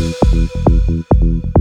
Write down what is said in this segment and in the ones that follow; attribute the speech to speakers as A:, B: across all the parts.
A: Música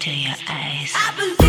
A: to your eyes.